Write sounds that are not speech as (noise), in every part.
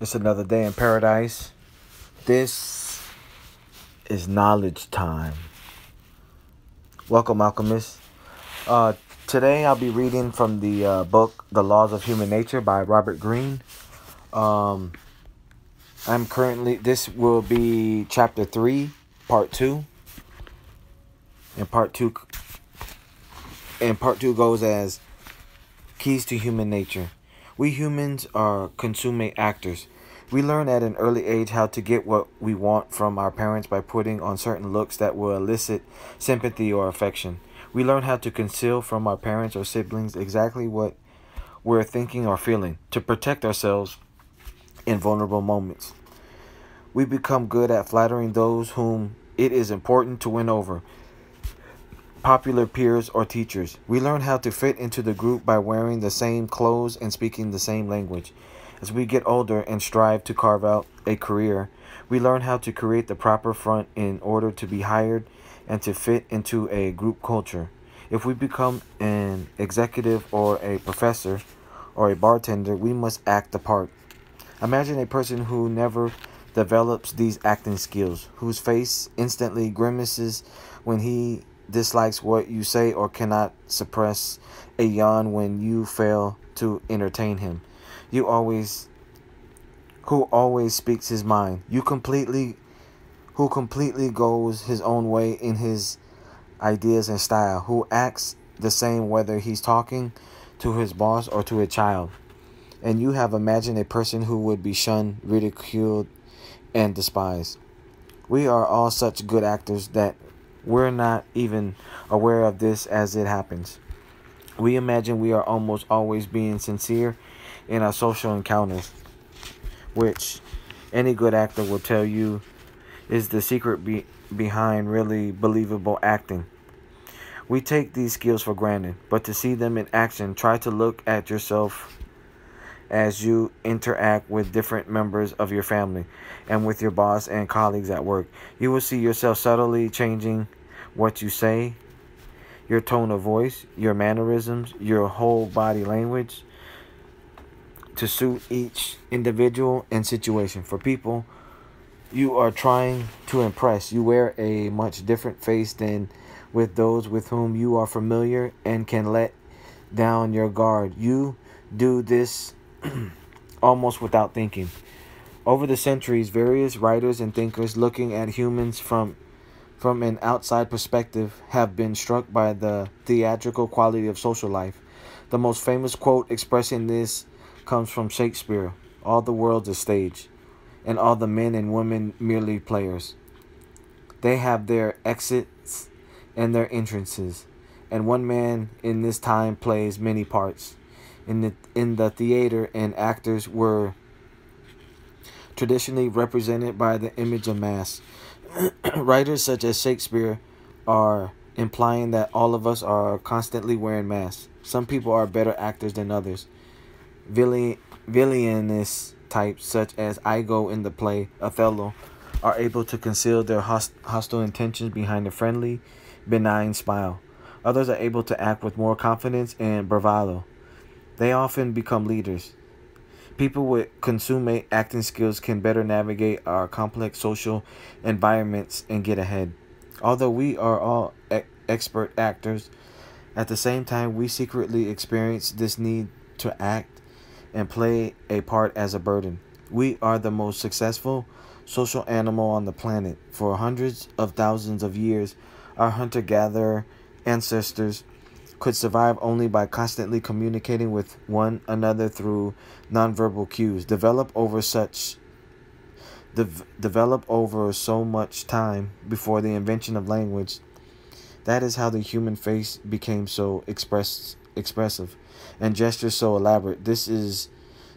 It's another day in paradise. This is knowledge time. Welcome, alchemists. Uh, today I'll be reading from the uh, book The Laws of Human Nature by Robert Greene. Um, I'm currently, this will be chapter 3, part 2. And part 2 and part 2 goes as Keys to Human Nature. We humans are consummate actors. We learn at an early age how to get what we want from our parents by putting on certain looks that will elicit sympathy or affection. We learn how to conceal from our parents or siblings exactly what we're thinking or feeling to protect ourselves in vulnerable moments. We become good at flattering those whom it is important to win over popular peers or teachers. We learn how to fit into the group by wearing the same clothes and speaking the same language. As we get older and strive to carve out a career, we learn how to create the proper front in order to be hired and to fit into a group culture. If we become an executive or a professor or a bartender, we must act the part. Imagine a person who never develops these acting skills, whose face instantly grimaces when he dislikes what you say or cannot suppress a yawn when you fail to entertain him. You always who always speaks his mind. You completely who completely goes his own way in his ideas and style, who acts the same whether he's talking to his boss or to a child. And you have imagined a person who would be shunned, ridiculed, and despised. We are all such good actors that we're not even aware of this as it happens. We imagine we are almost always being sincere in our social encounters, which any good actor will tell you is the secret be- behind really believable acting. We take these skills for granted, but to see them in action, try to look at yourself as you interact with different members of your family and with your boss and colleagues at work. You will see yourself subtly changing what you say, your tone of voice, your mannerisms, your whole body language to suit each individual and situation. For people you are trying to impress, you wear a much different face than with those with whom you are familiar and can let down your guard. You do this (clears throat) almost without thinking. Over the centuries, various writers and thinkers looking at humans from from an outside perspective have been struck by the theatrical quality of social life. The most famous quote expressing this comes from Shakespeare All the world's a stage, and all the men and women merely players. They have their exits and their entrances, and one man in this time plays many parts in the in the theater and actors were traditionally represented by the image of mass. (clears throat) Writers such as Shakespeare are implying that all of us are constantly wearing masks. Some people are better actors than others. Villain, villainous types such as Iago in the play Othello are able to conceal their host, hostile intentions behind a friendly, benign smile. Others are able to act with more confidence and bravado. They often become leaders. People with consummate acting skills can better navigate our complex social environments and get ahead. Although we are all e- expert actors, at the same time, we secretly experience this need to act and play a part as a burden. We are the most successful social animal on the planet. For hundreds of thousands of years, our hunter gatherer ancestors could survive only by constantly communicating with one another through nonverbal cues develop over such de- develop over so much time before the invention of language that is how the human face became so express expressive and gestures so elaborate this is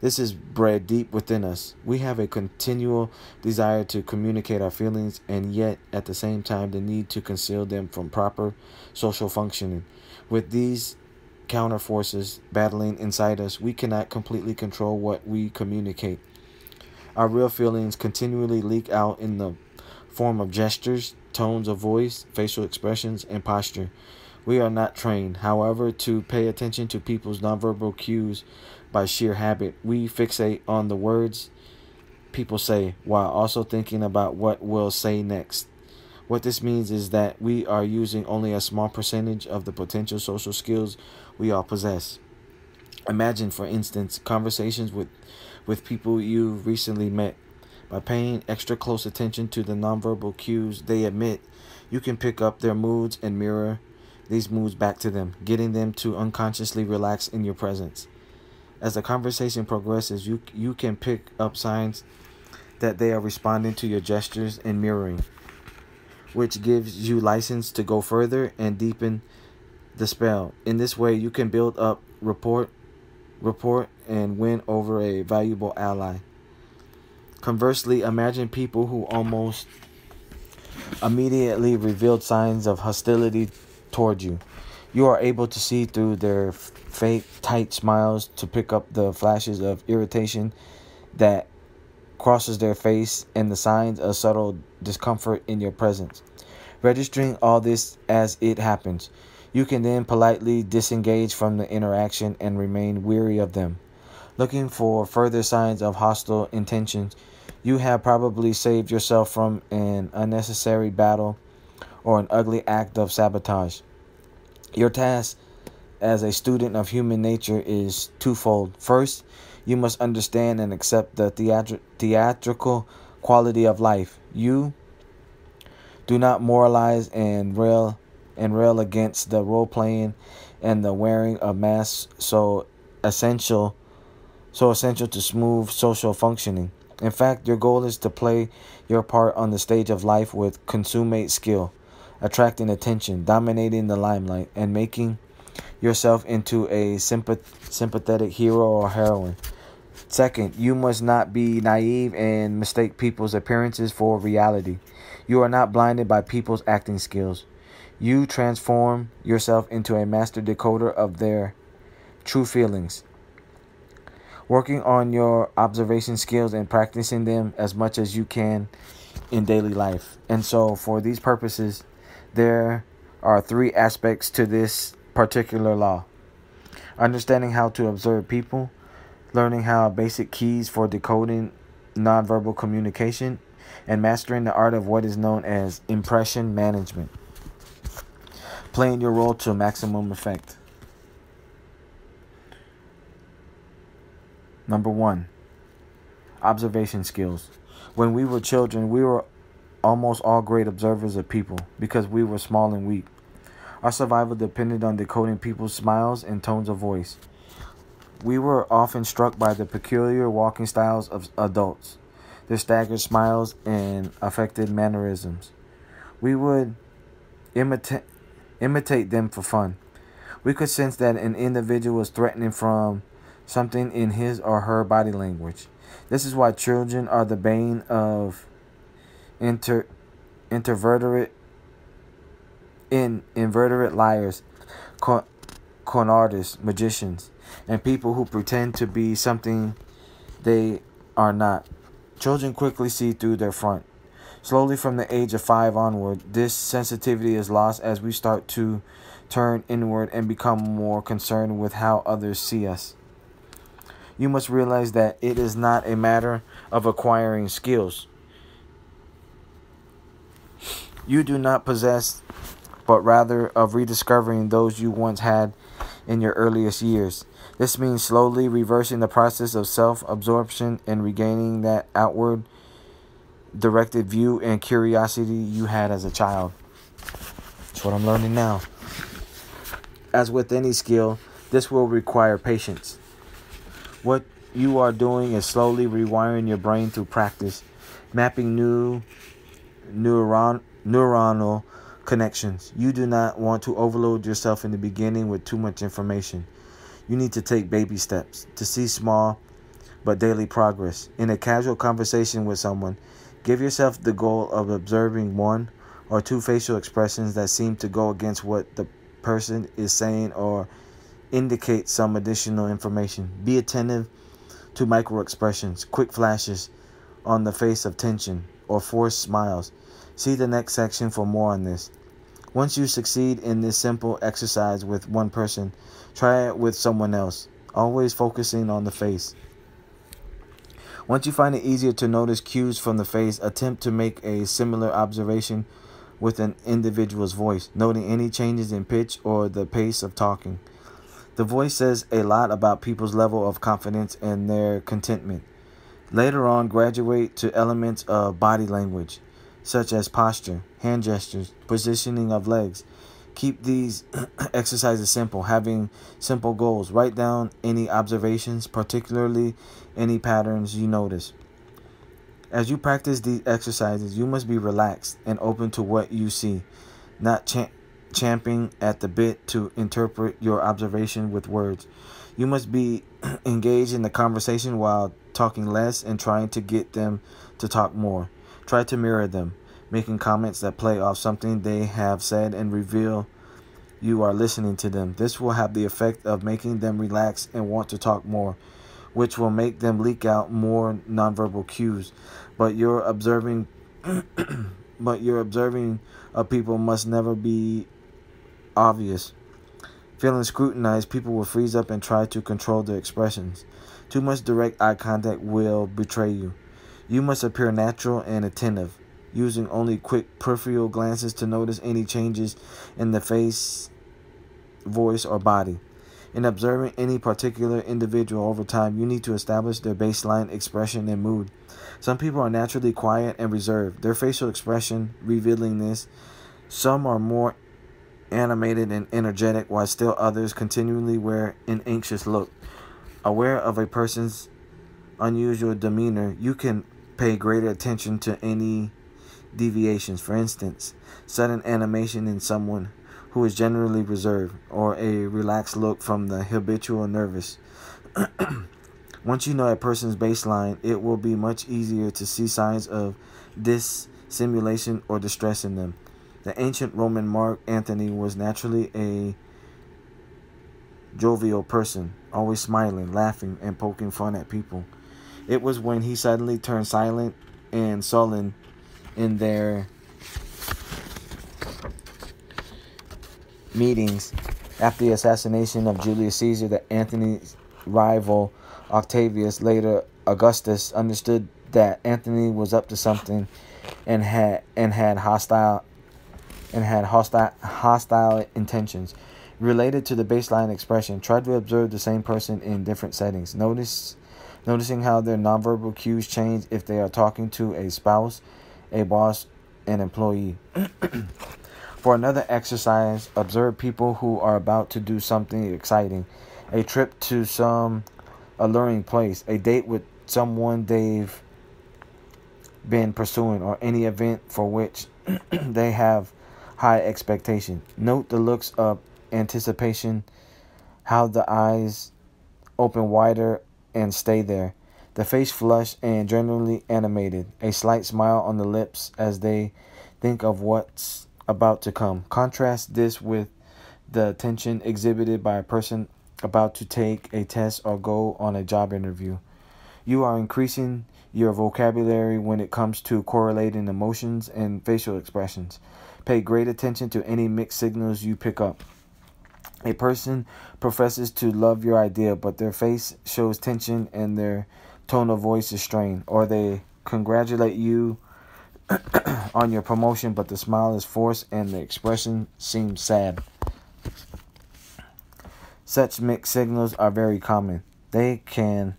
this is bred deep within us. We have a continual desire to communicate our feelings and yet at the same time the need to conceal them from proper social functioning. With these counter forces battling inside us, we cannot completely control what we communicate. Our real feelings continually leak out in the form of gestures, tones of voice, facial expressions, and posture. We are not trained, however, to pay attention to people's nonverbal cues by sheer habit. We fixate on the words people say while also thinking about what we'll say next. What this means is that we are using only a small percentage of the potential social skills we all possess. Imagine, for instance, conversations with, with people you've recently met. By paying extra close attention to the nonverbal cues they emit, you can pick up their moods and mirror these moods back to them, getting them to unconsciously relax in your presence. As the conversation progresses, you, you can pick up signs that they are responding to your gestures and mirroring, which gives you license to go further and deepen the spell. In this way, you can build up report, report, and win over a valuable ally. Conversely, imagine people who almost immediately revealed signs of hostility toward you. You are able to see through their fake tight smiles to pick up the flashes of irritation that crosses their face and the signs of subtle discomfort in your presence. Registering all this as it happens, you can then politely disengage from the interaction and remain weary of them. Looking for further signs of hostile intentions, you have probably saved yourself from an unnecessary battle or an ugly act of sabotage. Your task as a student of human nature is twofold. First, you must understand and accept the theatri- theatrical quality of life. You do not moralize and rail and rail against the role playing and the wearing of masks so essential so essential to smooth social functioning. In fact, your goal is to play your part on the stage of life with consummate skill attracting attention, dominating the limelight, and making yourself into a sympath- sympathetic hero or heroine. Second, you must not be naive and mistake people's appearances for reality. You are not blinded by people's acting skills. You transform yourself into a master decoder of their true feelings. Working on your observation skills and practicing them as much as you can in daily life. And so, for these purposes, there are three aspects to this particular law understanding how to observe people, learning how basic keys for decoding nonverbal communication, and mastering the art of what is known as impression management. Playing your role to maximum effect. Number one, observation skills. When we were children, we were almost all great observers of people because we were small and weak. Our survival depended on decoding people's smiles and tones of voice. We were often struck by the peculiar walking styles of adults, their staggered smiles and affected mannerisms. We would imita- imitate them for fun. We could sense that an individual was threatening from something in his or her body language. This is why children are the bane of inter intervertebrate in invertebrate liars, con, con artists, magicians, and people who pretend to be something they are not. Children quickly see through their front. Slowly from the age of five onward, this sensitivity is lost as we start to turn inward and become more concerned with how others see us. You must realize that it is not a matter of acquiring skills. You do not possess, but rather of rediscovering those you once had in your earliest years. This means slowly reversing the process of self absorption and regaining that outward directed view and curiosity you had as a child. That's what I'm learning now. As with any skill, this will require patience. What you are doing is slowly rewiring your brain through practice, mapping new neuron, neuronal connections. You do not want to overload yourself in the beginning with too much information. You need to take baby steps to see small but daily progress. In a casual conversation with someone, give yourself the goal of observing one or two facial expressions that seem to go against what the person is saying or indicate some additional information. Be attentive to micro expressions, quick flashes on the face of tension, or forced smiles. See the next section for more on this. Once you succeed in this simple exercise with one person, try it with someone else, always focusing on the face. Once you find it easier to notice cues from the face, attempt to make a similar observation with an individual's voice, noting any changes in pitch or the pace of talking. The voice says a lot about people's level of confidence and their contentment. Later on, graduate to elements of body language, such as posture, hand gestures, positioning of legs. Keep these (clears throat) exercises simple, having simple goals. Write down any observations, particularly any patterns you notice. As you practice these exercises, you must be relaxed and open to what you see, not cha- champing at the bit to interpret your observation with words. You must be (clears throat) engaged in the conversation while talking less and trying to get them to talk more. Try to mirror them, making comments that play off something they have said and reveal you are listening to them. This will have the effect of making them relax and want to talk more which will make them leak out more nonverbal cues. But your observing (clears throat) but your observing of people must never be obvious. Feeling scrutinized, people will freeze up and try to control their expressions. Too much direct eye contact will betray you. You must appear natural and attentive, using only quick peripheral glances to notice any changes in the face, voice, or body. In observing any particular individual over time, you need to establish their baseline expression and mood. Some people are naturally quiet and reserved, their facial expression revealing this. Some are more animated and energetic, while still others continually wear an anxious look. Aware of a person's unusual demeanor, you can pay greater attention to any deviations. For instance, sudden animation in someone who is generally reserved, or a relaxed look from the habitual nervous. (clears throat) Once you know a person's baseline, it will be much easier to see signs of dissimulation or distress in them. The ancient Roman Mark Antony was naturally a jovial person, always smiling, laughing, and poking fun at people. It was when he suddenly turned silent and sullen in their meetings after the assassination of Julius Caesar that Antony's rival Octavius, later Augustus, understood that Anthony was up to something and had and had hostile and had hostile hostile intentions. Related to the baseline expression, try to observe the same person in different settings. Notice noticing how their nonverbal cues change if they are talking to a spouse, a boss, an employee. (clears throat) For another exercise, observe people who are about to do something exciting. A trip to some alluring place, a date with someone they've been pursuing, or any event for which (clears throat) they have high expectation. Note the looks of anticipation, how the eyes open wider and stay there. The face flushed and generally animated, a slight smile on the lips as they think of what's about to come. Contrast this with the tension exhibited by a person about to take a test or go on a job interview. You are increasing your vocabulary when it comes to correlating emotions and facial expressions. Pay great attention to any mixed signals you pick up. A person professes to love your idea, but their face shows tension and their tone of voice is strained, or they congratulate you (clears throat) on your promotion, but the smile is forced and the expression seems sad. Such mixed signals are very common. They can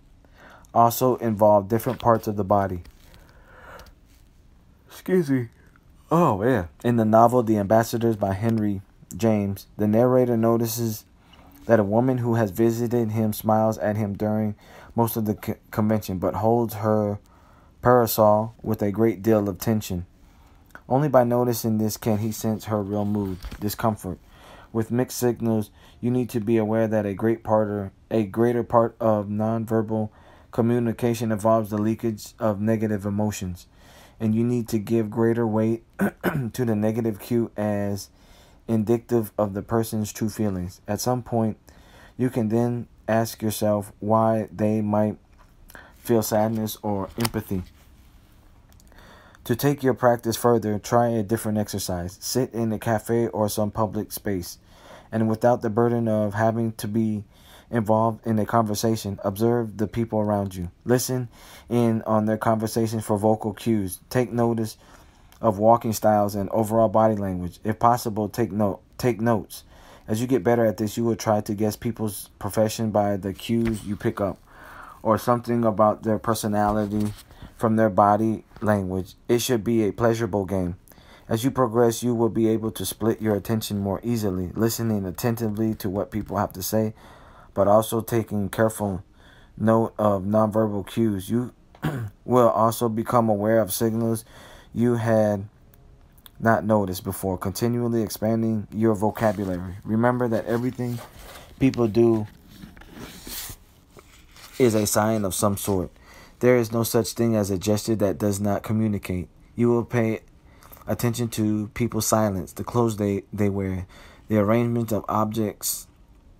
also involve different parts of the body. Excuse me. Oh, yeah. In the novel The Ambassadors by Henry James, the narrator notices that a woman who has visited him smiles at him during most of the convention, but holds her parasol with a great deal of tension. Only by noticing this can he sense her real mood, discomfort. With mixed signals, you need to be aware that a great part a greater part of nonverbal communication involves the leakage of negative emotions, and you need to give greater weight (clears throat) to the negative cue as indicative of the person's true feelings. At some point, you can then ask yourself why they might feel sadness or empathy. To take your practice further, try a different exercise. Sit in a cafe or some public space, and without the burden of having to be involved in a conversation, observe the people around you. Listen in on their conversations for vocal cues. Take notice of walking styles and overall body language. If possible, take note take notes. As you get better at this, you will try to guess people's profession by the cues you pick up or something about their personality from their body language. It should be a pleasurable game. As you progress, you will be able to split your attention more easily, listening attentively to what people have to say, but also taking careful note of nonverbal cues. You (clears throat) will also become aware of signals you had not noticed before, continually expanding your vocabulary. Remember that everything people do is a sign of some sort. There is no such thing as a gesture that does not communicate. You will pay attention to people's silence, the clothes they, they wear, the arrangement of objects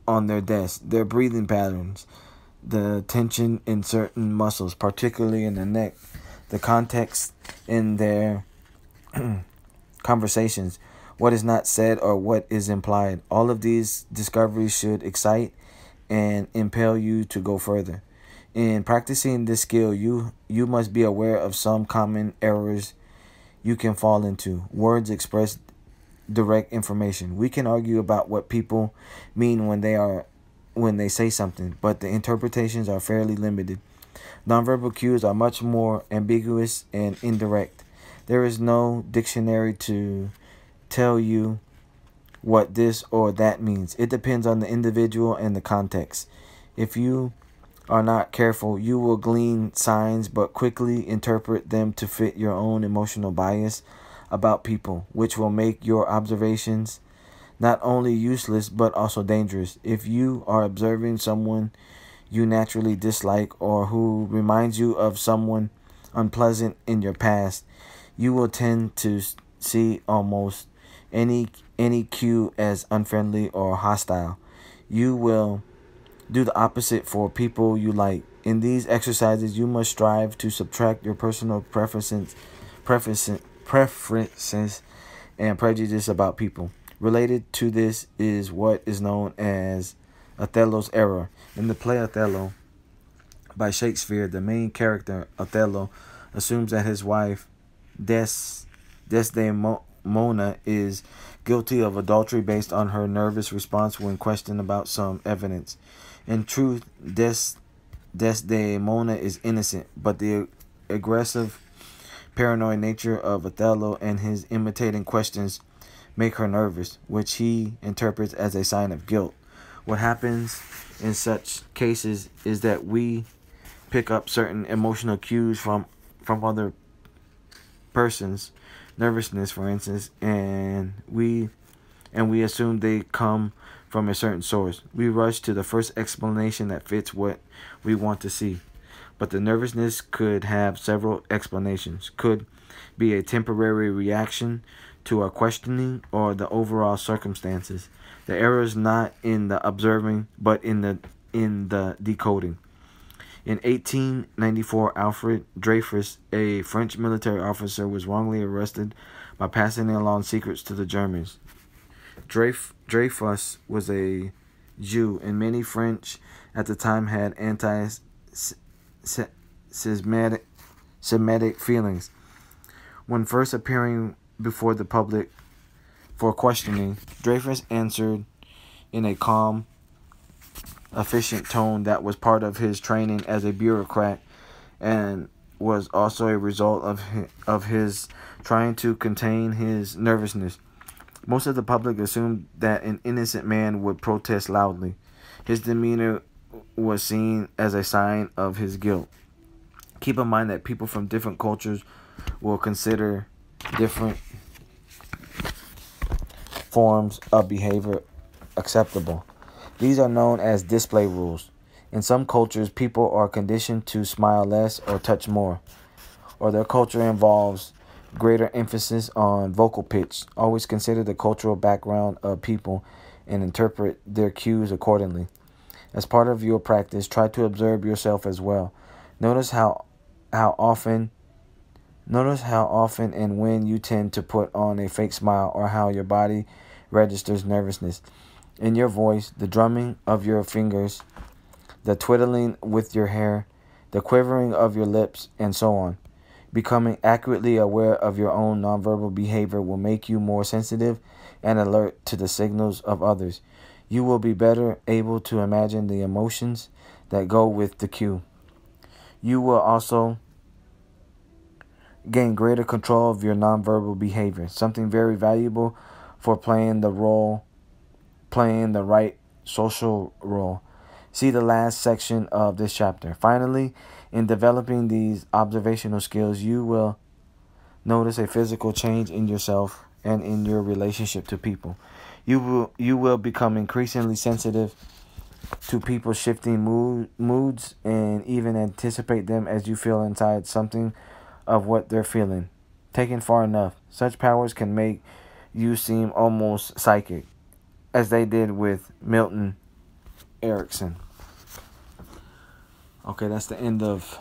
on their desk, their breathing patterns, the tension in certain muscles, particularly in the neck, the context in their (clears throat) conversations, what is not said or what is implied. All of these discoveries should excite and impel you to go further. In practicing this skill, you you must be aware of some common errors you can fall into. Words express direct information. We can argue about what people mean when they are when they say something, but the interpretations are fairly limited. Nonverbal cues are much more ambiguous and indirect. There is no dictionary to tell you what this or that means. It depends on the individual and the context. If you are not careful, you will glean signs but quickly interpret them to fit your own emotional bias about people, which will make your observations not only useless but also dangerous. If you are observing someone you naturally dislike or who reminds you of someone unpleasant in your past, you will tend to see almost any any cue as unfriendly or hostile. You will do the opposite for people you like. In these exercises, you must strive to subtract your personal preferences, preferences, preferences and prejudice about people. Related to this is what is known as Othello's error. In the play Othello by Shakespeare, the main character, Othello, assumes that his wife, Des, Desdemona, is guilty of adultery based on her nervous response when questioned about some evidence. In truth, Des Desdemona is innocent, but the aggressive, paranoid nature of Othello and his imitating questions make her nervous, which he interprets as a sign of guilt. What happens in such cases is that we pick up certain emotional cues from from other persons, nervousness for instance, and we and we assume they come from a certain source. We rush to the first explanation that fits what we want to see. But the nervousness could have several explanations. Could be a temporary reaction to our questioning or the overall circumstances. The error is not in the observing, but in the in the decoding. In 1894, Alfred Dreyfus, a French military officer, was wrongly arrested by passing along secrets to the Germans. Dreyf- Dreyfus was a Jew, and many French at the time had anti-Semitic Semitic feelings. When first appearing before the public for questioning, Dreyfus answered in a calm, efficient tone that was part of his training as a bureaucrat and was also a result of his, of his trying to contain his nervousness. Most of the public assumed that an innocent man would protest loudly. His demeanor was seen as a sign of his guilt. Keep in mind that people from different cultures will consider different forms of behavior acceptable. These are known as display rules. In some cultures, people are conditioned to smile less or touch more, or their culture involves greater emphasis on vocal pitch. Always consider the cultural background of people and interpret their cues accordingly. As part of your practice, try to observe yourself as well. Notice how how often notice how often and when you tend to put on a fake smile or how your body registers nervousness. In your voice, the drumming of your fingers the twiddling with your hair, the quivering of your lips, and so on. Becoming accurately aware of your own nonverbal behavior will make you more sensitive and alert to the signals of others. You will be better able to imagine the emotions that go with the cue. You will also gain greater control of your nonverbal behavior, something very valuable for playing the role, playing the right social role. See the last section of this chapter. Finally, in developing these observational skills, you will notice a physical change in yourself and in your relationship to people. You will you will become increasingly sensitive to people's shifting mood, moods and even anticipate them as you feel inside something of what they're feeling. Taken far enough, such powers can make you seem almost psychic, as they did with Milton Erickson. Okay, that's the end of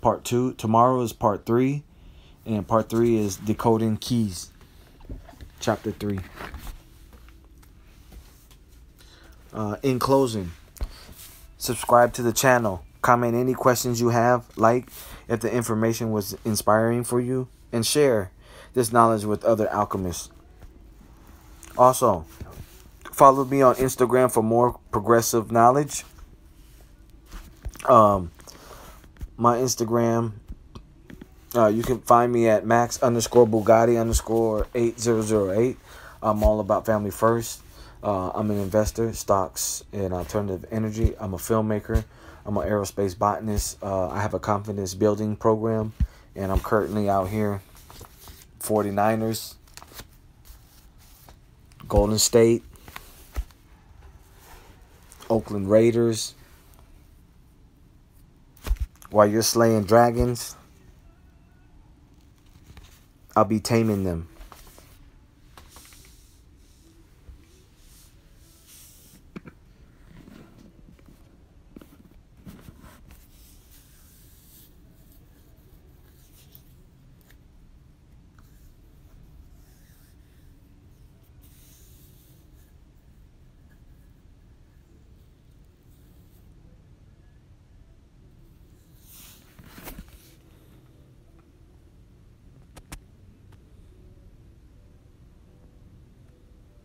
part two. Tomorrow is part three, and part three is decoding keys, chapter three. Uh, in closing, subscribe to the channel. Comment any questions you have, like if the information was inspiring for you, and share this knowledge with other alchemists. Also, follow me on Instagram for more progressive knowledge. Um, my Instagram, uh, you can find me at max underscore Bugatti underscore 8008. I'm all about family first. Uh, I'm an investor, stocks, and alternative energy. I'm a filmmaker. I'm an aerospace botanist. Uh, I have a confidence building program, and I'm currently out here. 49ers, Golden State, Oakland Raiders. While you're slaying dragons, I'll be taming them.